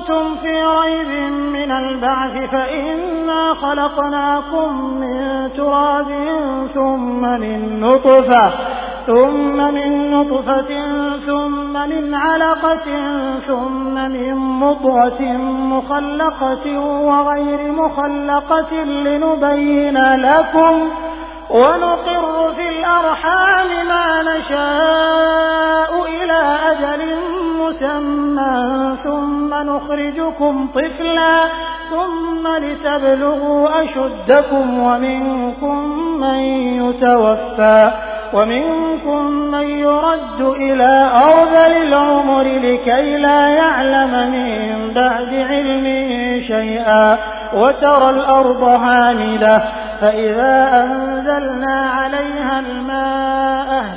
كنتم في ريب من البعث فإنا خلقناكم من تراب ثم من نطفة ثم من نطفة ثم من علقة ثم من مضغة مخلقة وغير مخلقة لنبين لكم ونقر في الأرحام ما نشاء إلى أجل مسمى. نخرجكم طفلا ثم لتبلغوا أشدكم ومنكم من يتوفى ومنكم من يرد إلى أرذل العمر لكي لا يعلم من بعد علم شيئا وترى الأرض هامدة فإذا أنزلنا عليها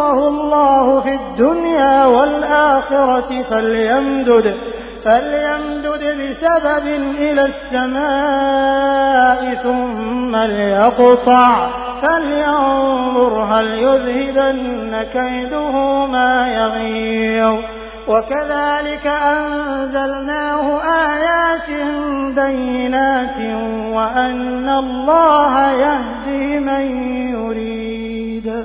ينصره الله في الدنيا والآخرة فليمدد فليمدد بسبب إلى السماء ثم ليقطع. فلينظر هل يذهبن كيده ما يغيظ. وكذلك أنزلناه آيات بينات وأن الله يهدي من يريد.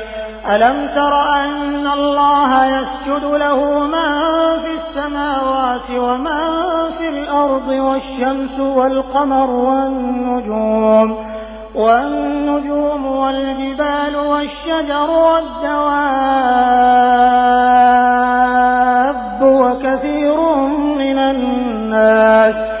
ألم تر أن الله يسجد له من في السماوات ومن في الأرض والشمس والقمر والنجوم والنجوم والجبال والشجر والدواب وكثير من الناس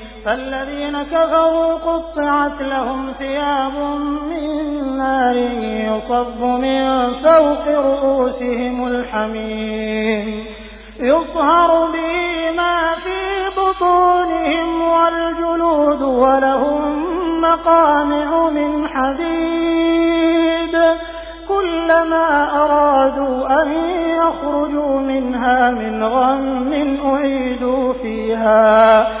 فالذين كفروا قطعت لهم ثياب من نار يصب من فوق رؤوسهم الحميم. يصهر به ما في بطونهم والجلود ولهم مقامع من حديد. كلما أرادوا أن يخرجوا منها من غم أعيدوا فيها.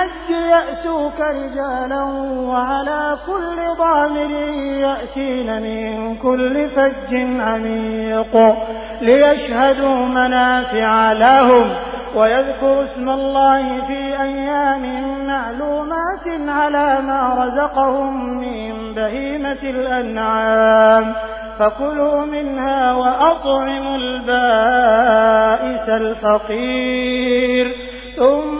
بالحج يأتوك رجالا وعلى كل ضامر يأتين من كل فج عميق ليشهدوا منافع لهم ويذكروا اسم الله في أيام معلومات على ما رزقهم من بهيمة الأنعام فكلوا منها وأطعموا البائس الفقير ثم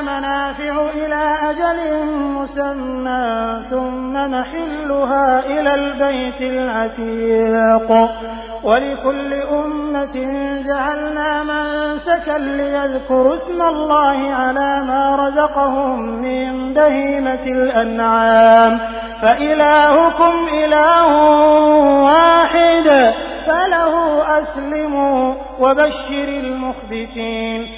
منافع إلى أجل مسمى ثم محلها إلى البيت العتيق. ولكل أمة جعلنا منسكا ليذكروا اسم الله على ما رزقهم من بهيمة الأنعام. فإلهكم إله واحد فله أسلموا وبشر المخبتين.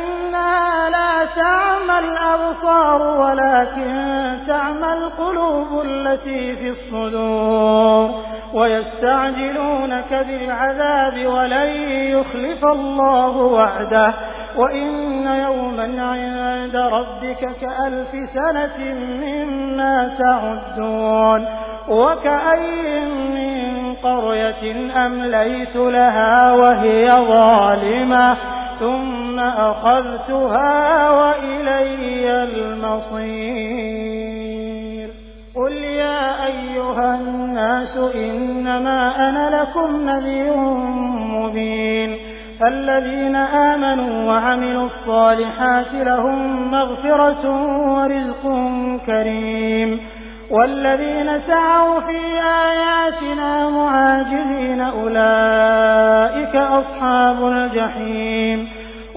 تعمى الأبصار ولكن تعمى القلوب التي في الصدور ويستعجلونك بالعذاب ولن يخلف الله وعده وإن يوما عند ربك كألف سنة مما تعدون وكأي من قرية أمليت لها وهي ظالمة ثم أخذتها وإلي المصير. قل يا أيها الناس إنما أنا لكم نذير مبين. فالذين آمنوا وعملوا الصالحات لهم مغفرة ورزق كريم. والذين سعوا في آياتنا معاجزين أولئك أصحاب الجحيم.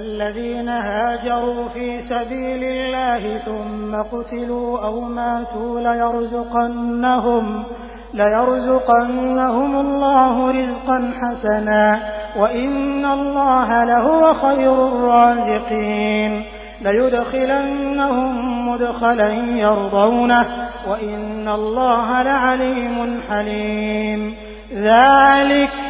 والذين هاجروا في سبيل الله ثم قتلوا أو ماتوا ليرزقنهم ليرزقنهم الله رزقا حسنا وإن الله لهو خير الرازقين. ليدخلنهم مدخلا يرضونه وإن الله لعليم حليم. ذلك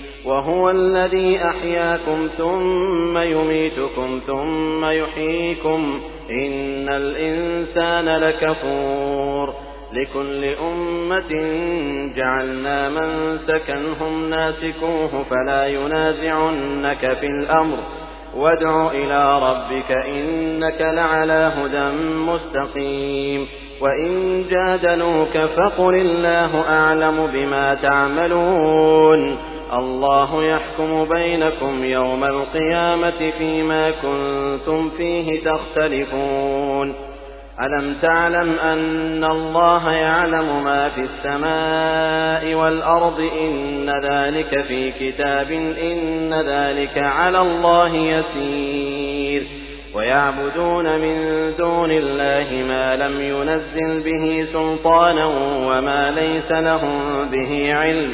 وهو الذي أحياكم ثم يميتكم ثم يحييكم إن الإنسان لكفور لكل أمة جعلنا من سكنهم ناسكوه فلا ينازعنك في الأمر وادع إلى ربك إنك لعلى هدى مستقيم وإن جادلوك فقل الله أعلم بما تعملون الله يحكم بينكم يوم القيامة فيما كنتم فيه تختلفون. ألم تعلم أن الله يعلم ما في السماء والأرض؟ إن ذلك في كتاب إن ذلك على الله يسير. ويعبدون من دون الله ما لم ينزل به سلطانا وما ليس لهم به علم.